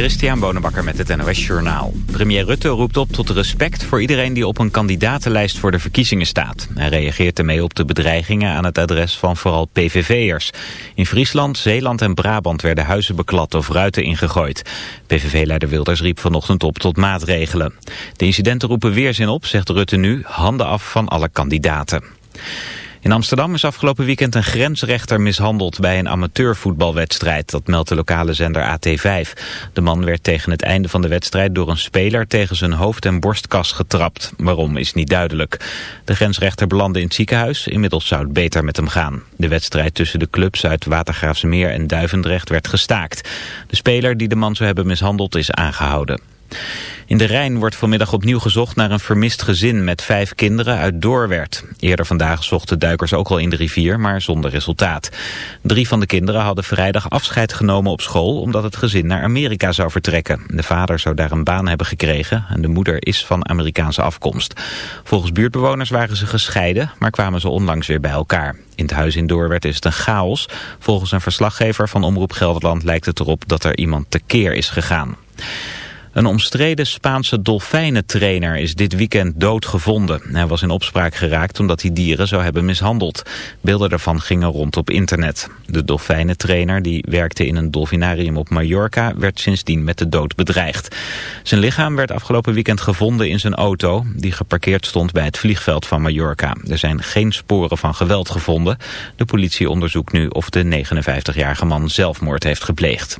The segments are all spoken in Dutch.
Christian Bonenbakker met het NOS Journaal. Premier Rutte roept op tot respect voor iedereen die op een kandidatenlijst voor de verkiezingen staat. Hij reageert ermee op de bedreigingen aan het adres van vooral PVV'ers. In Friesland, Zeeland en Brabant werden huizen beklad of ruiten ingegooid. PVV-leider Wilders riep vanochtend op tot maatregelen. De incidenten roepen weerzin op, zegt Rutte nu, handen af van alle kandidaten. In Amsterdam is afgelopen weekend een grensrechter mishandeld bij een amateurvoetbalwedstrijd. Dat meldt de lokale zender AT5. De man werd tegen het einde van de wedstrijd door een speler tegen zijn hoofd en borstkas getrapt. Waarom is niet duidelijk. De grensrechter belandde in het ziekenhuis. Inmiddels zou het beter met hem gaan. De wedstrijd tussen de clubs uit Watergraafsmeer en Duivendrecht werd gestaakt. De speler die de man zou hebben mishandeld is aangehouden. In de Rijn wordt vanmiddag opnieuw gezocht naar een vermist gezin met vijf kinderen uit Doorwerd. Eerder vandaag zochten duikers ook al in de rivier, maar zonder resultaat. Drie van de kinderen hadden vrijdag afscheid genomen op school omdat het gezin naar Amerika zou vertrekken. De vader zou daar een baan hebben gekregen en de moeder is van Amerikaanse afkomst. Volgens buurtbewoners waren ze gescheiden, maar kwamen ze onlangs weer bij elkaar. In het huis in Doorwerd is het een chaos. Volgens een verslaggever van Omroep Gelderland lijkt het erop dat er iemand tekeer is gegaan. Een omstreden Spaanse dolfijnentrainer is dit weekend doodgevonden. Hij was in opspraak geraakt omdat hij dieren zou hebben mishandeld. Beelden daarvan gingen rond op internet. De dolfijnentrainer, die werkte in een dolfinarium op Mallorca, werd sindsdien met de dood bedreigd. Zijn lichaam werd afgelopen weekend gevonden in zijn auto, die geparkeerd stond bij het vliegveld van Mallorca. Er zijn geen sporen van geweld gevonden. De politie onderzoekt nu of de 59-jarige man zelfmoord heeft gepleegd.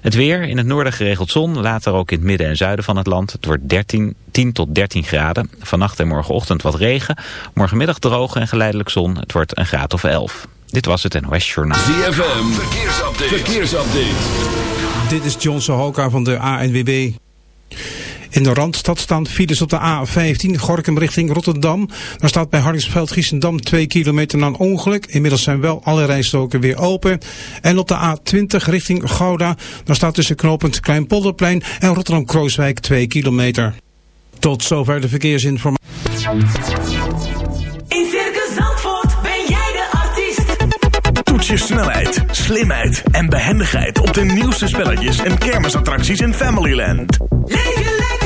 Het weer, in het noorden geregeld zon, later ook in het midden en zuiden van het land. Het wordt 13, 10 tot 13 graden. Vannacht en morgenochtend wat regen. Morgenmiddag droog en geleidelijk zon. Het wordt een graad of 11. Dit was het NOS Journaal. ZFM, verkeersupdate. verkeersupdate. Dit is John Sohoka van de ANWB. In de Randstad staan files op de A15 Gorkum richting Rotterdam. Daar staat bij Hardingsveld Giessendam 2 kilometer na een ongeluk. Inmiddels zijn wel alle rijstoken weer open. En op de A20 richting Gouda. Daar staat tussen knooppunt Kleinpolderplein en Rotterdam-Krooswijk 2 kilometer. Tot zover de verkeersinformatie. In Circus Zandvoort ben jij de artiest. Toets je snelheid, slimheid en behendigheid op de nieuwste spelletjes en kermisattracties in Familyland. Leef je lekker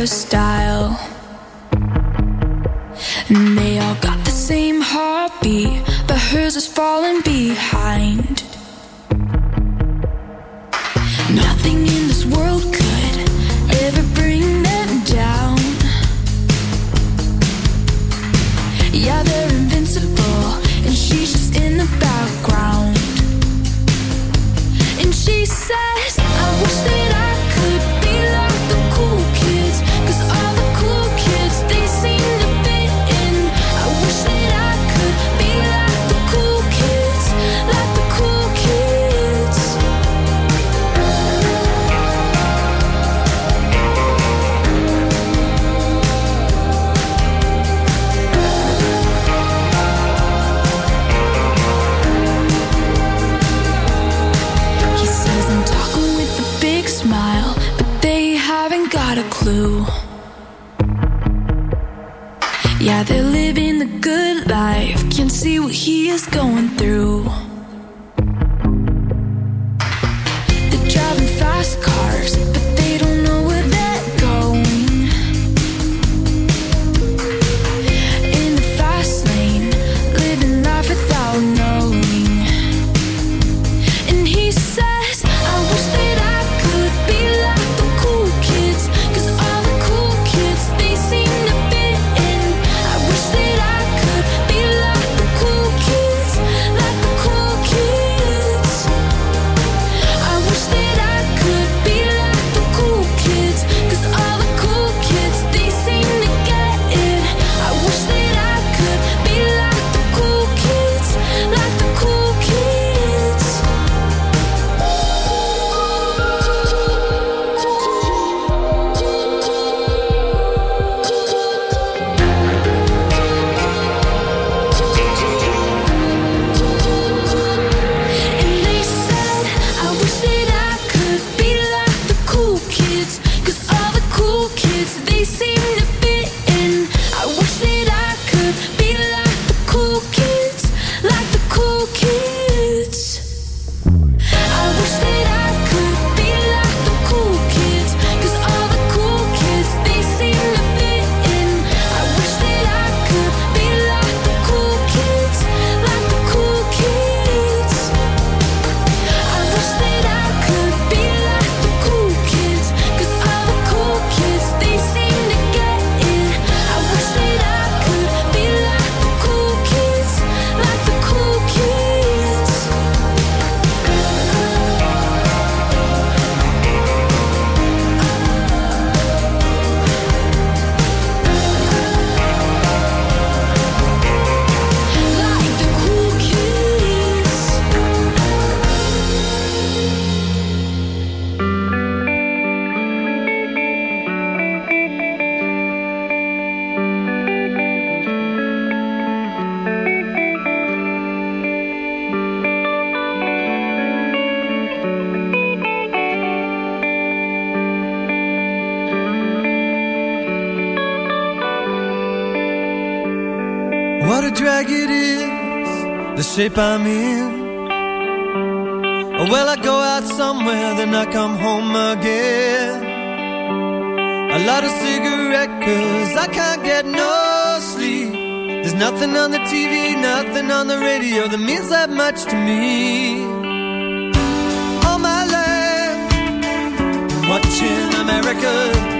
first time What a drag it is, the shape I'm in. Well, I go out somewhere, then I come home again. I light a cigarette, cause I can't get no sleep. There's nothing on the TV, nothing on the radio that means that much to me. All my life, watching America.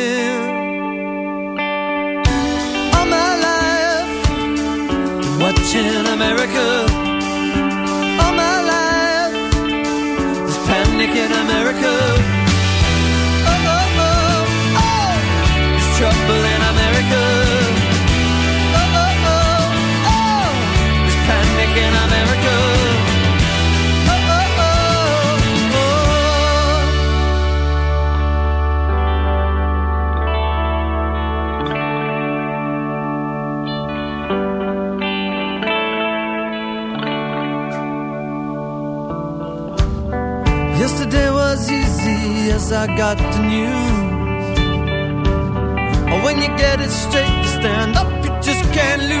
you get it straight, stand up, you just can't lose.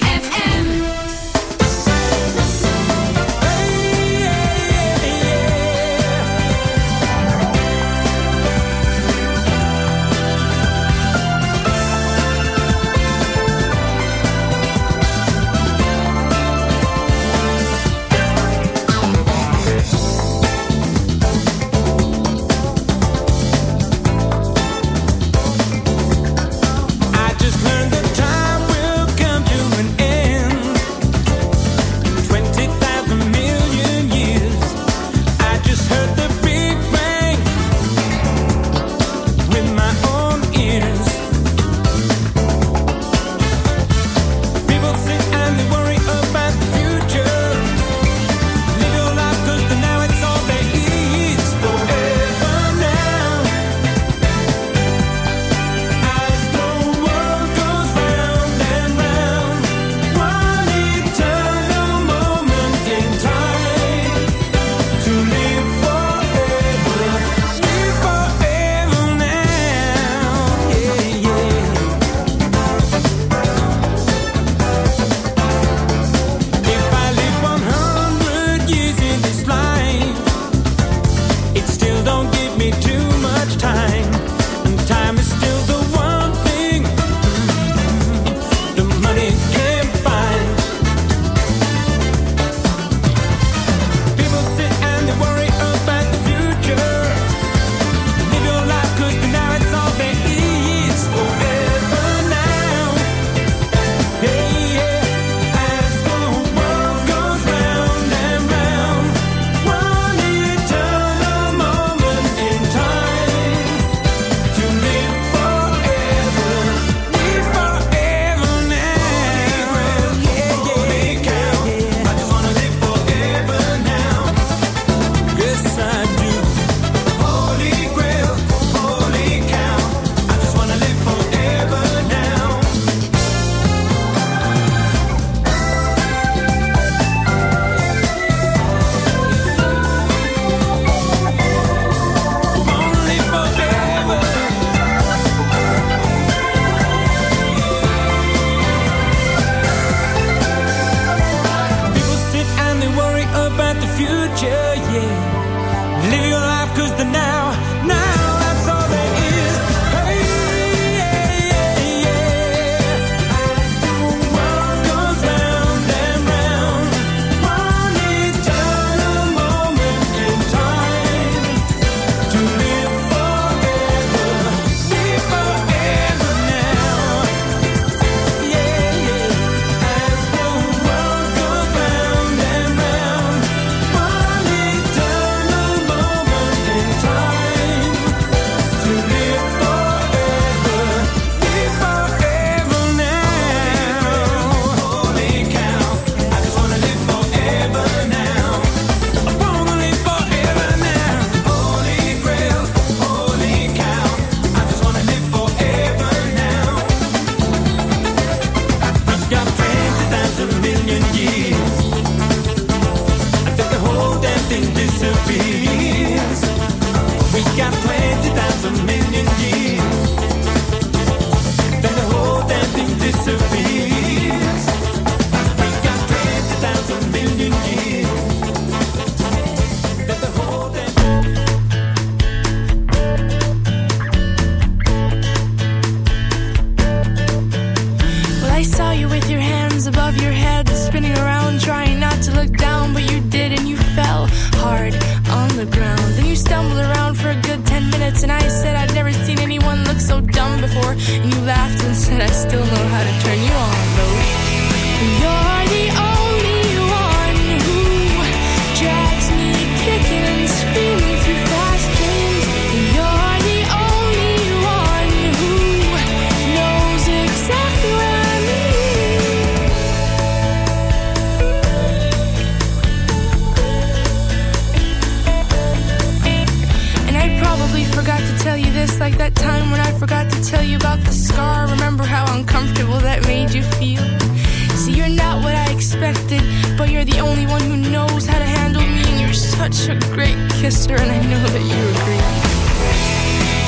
only one who knows how to handle me. And you're such a great kisser, and I know that you agree.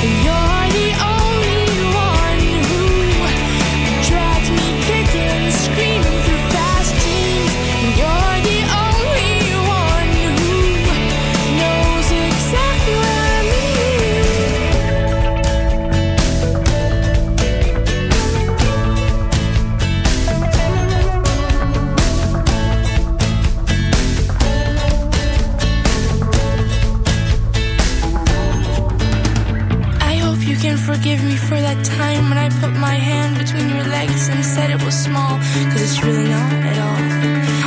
And you're the only really not at all.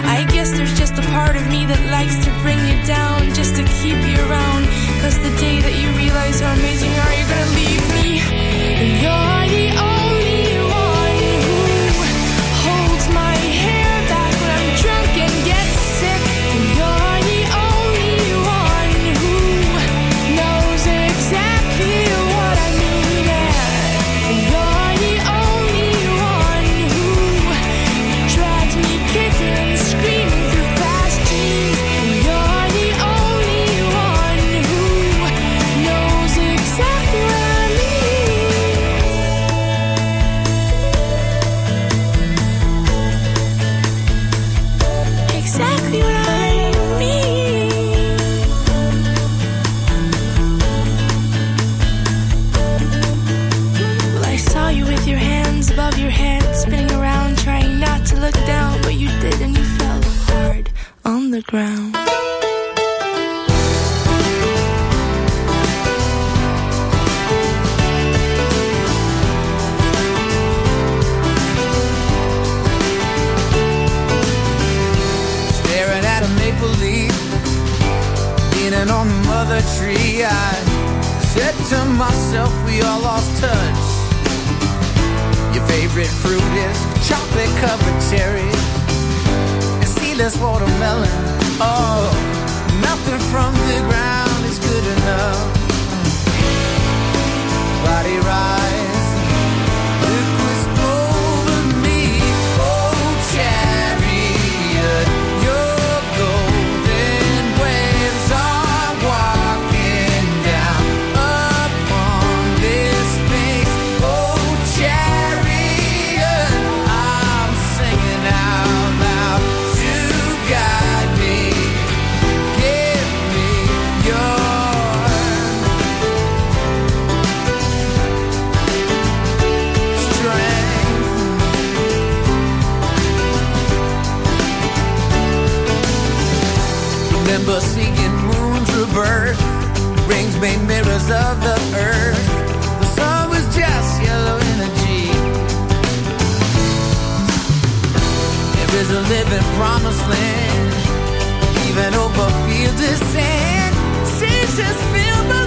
I guess there's just a part of me that likes to bring you down just to keep you around. Cause the day that you realize how amazing I is a living promised land, even over fields of sand. Seas just fill the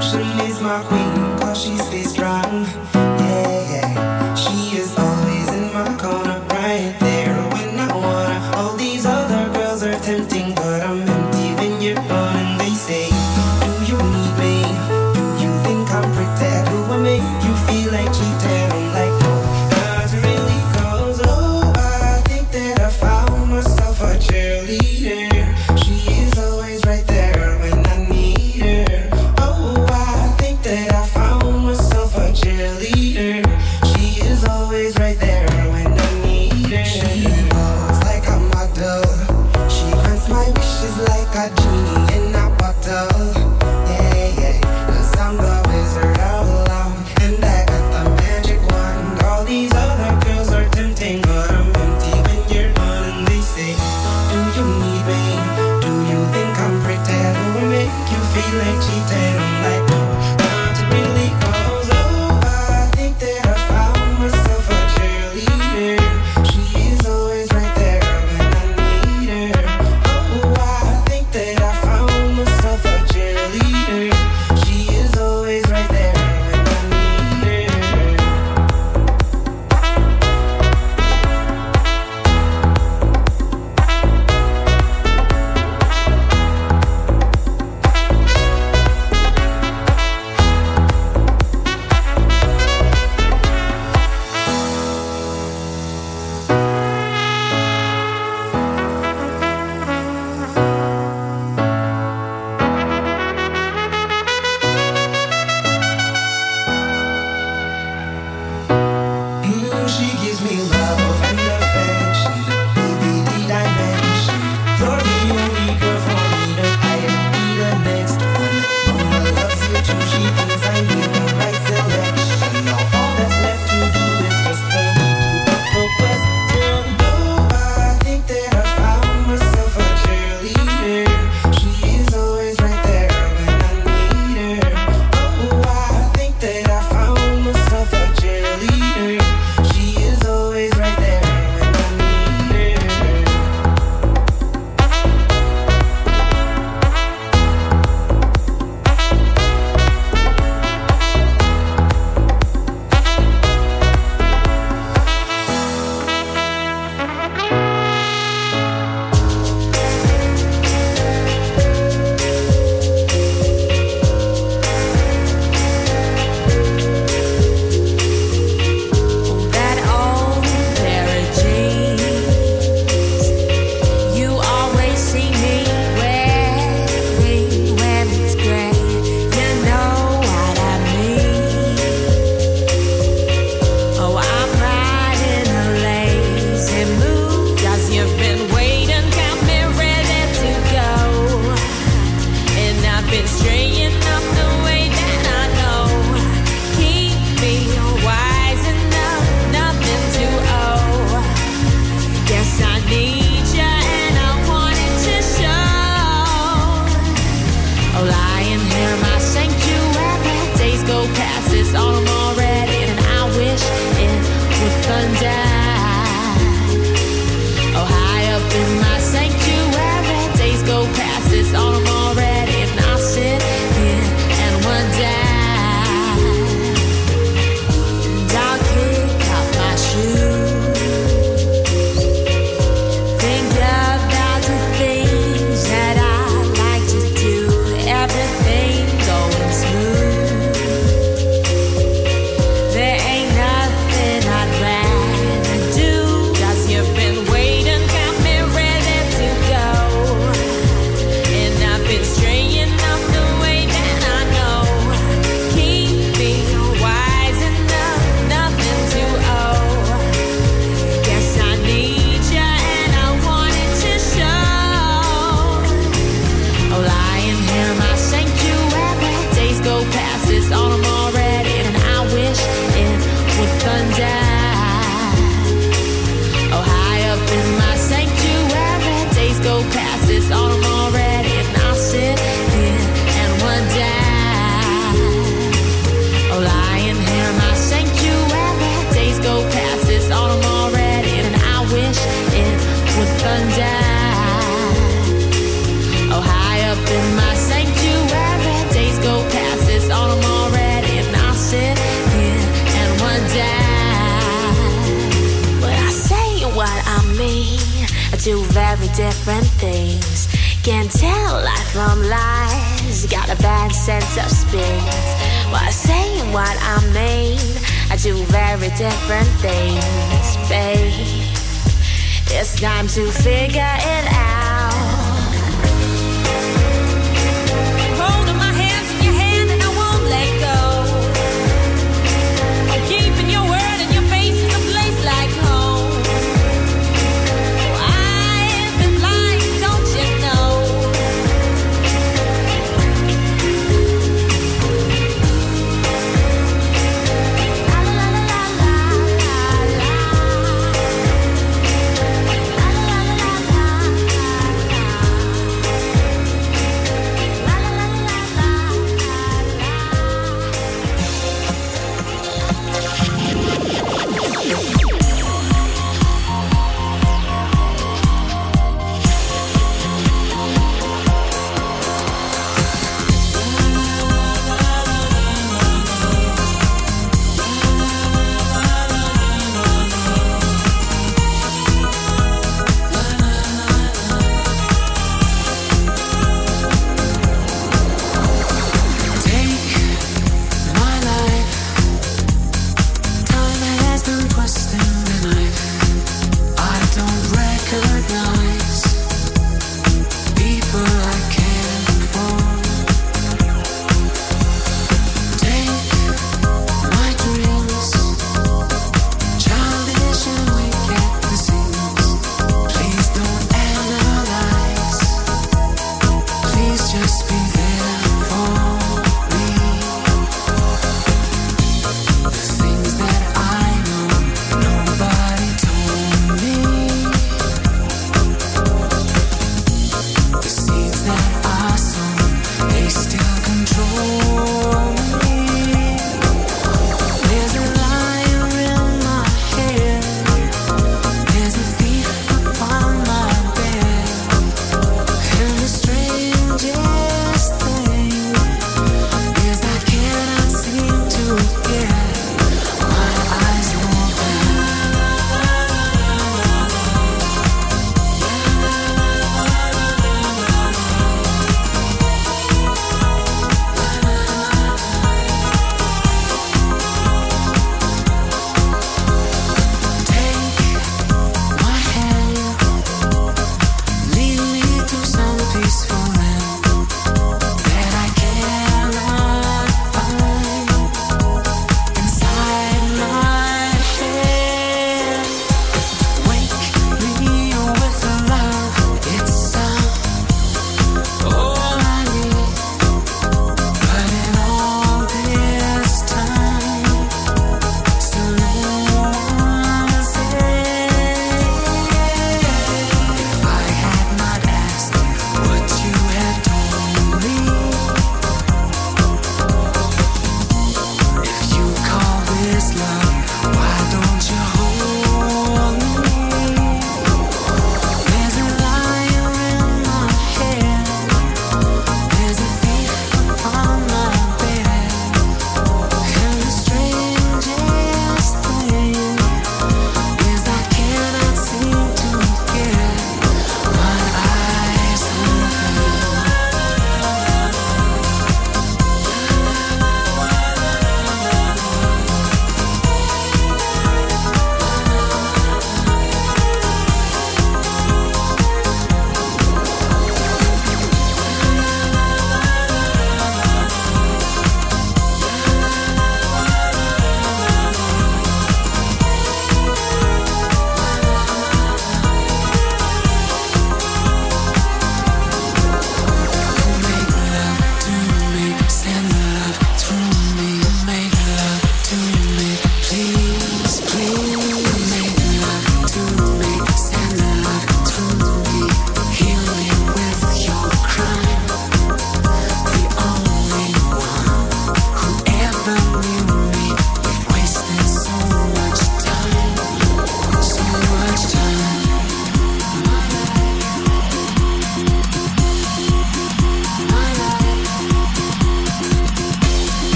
solution is my queen, cause she stays strong.